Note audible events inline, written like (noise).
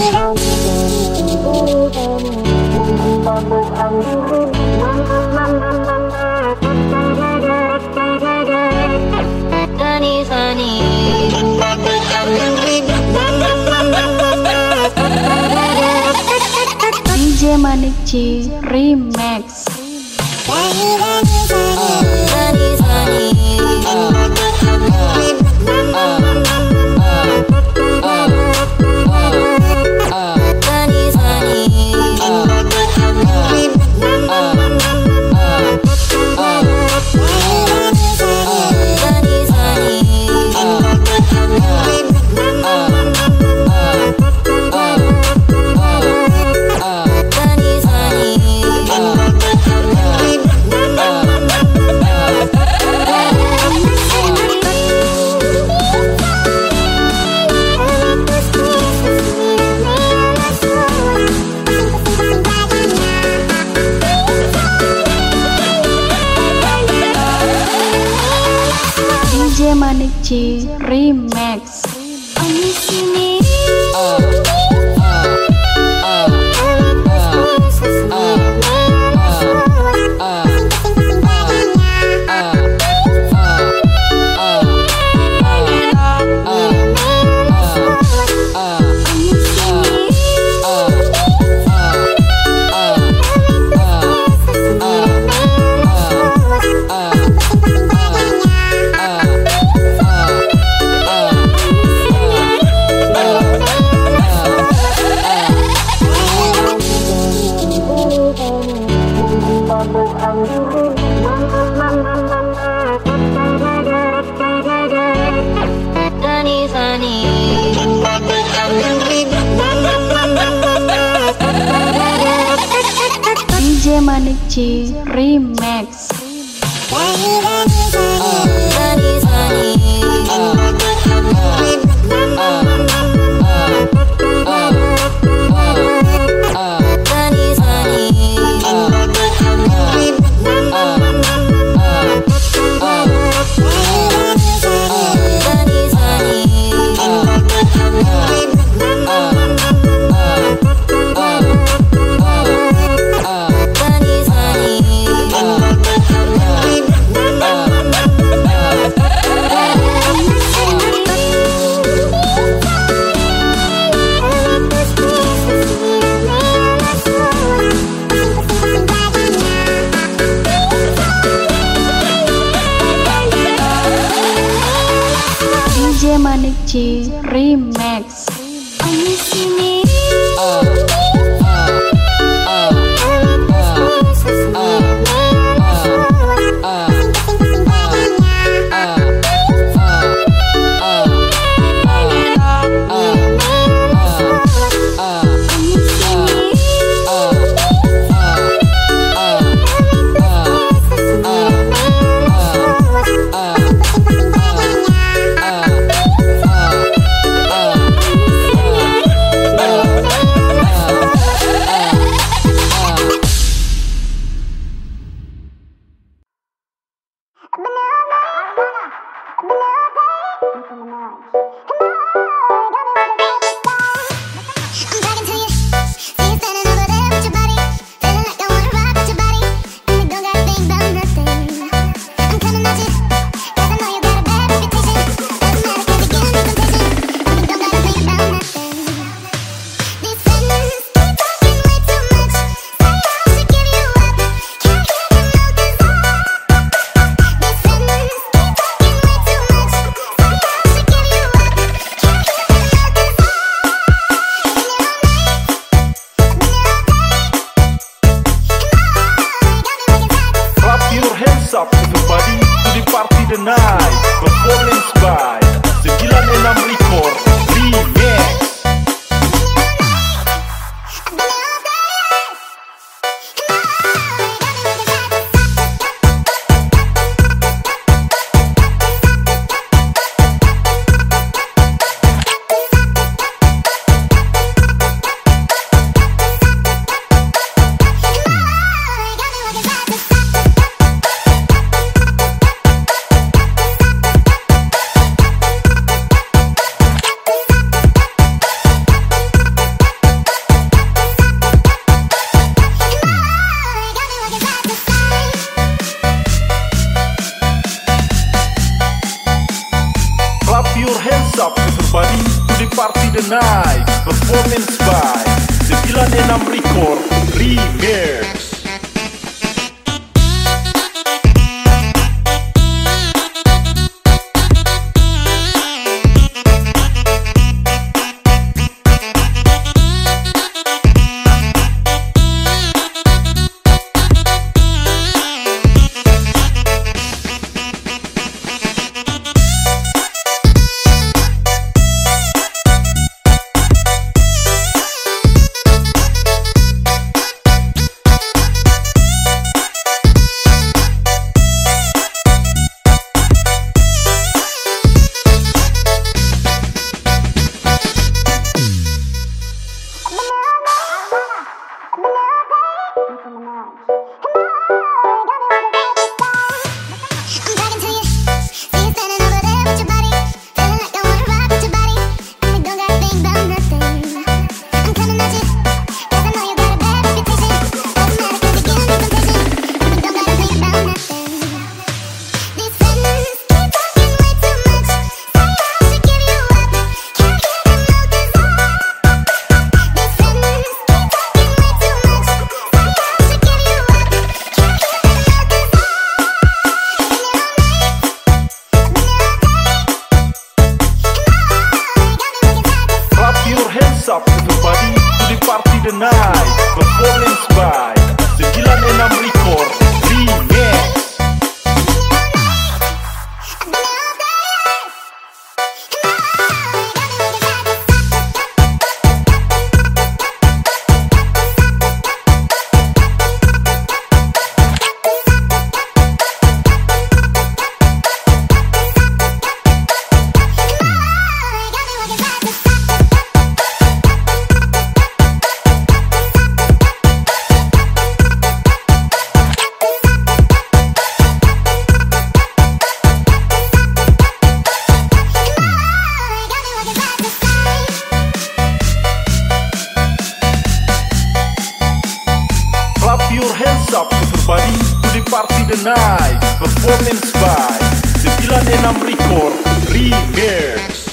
(laughs) (laughs) DJ Manik Remix. Remix. Remix. Remix. DJ Manik C Remix. Remix. Remix. live performance by The Villain and Record Remix. performance by the Villanen record Reverse.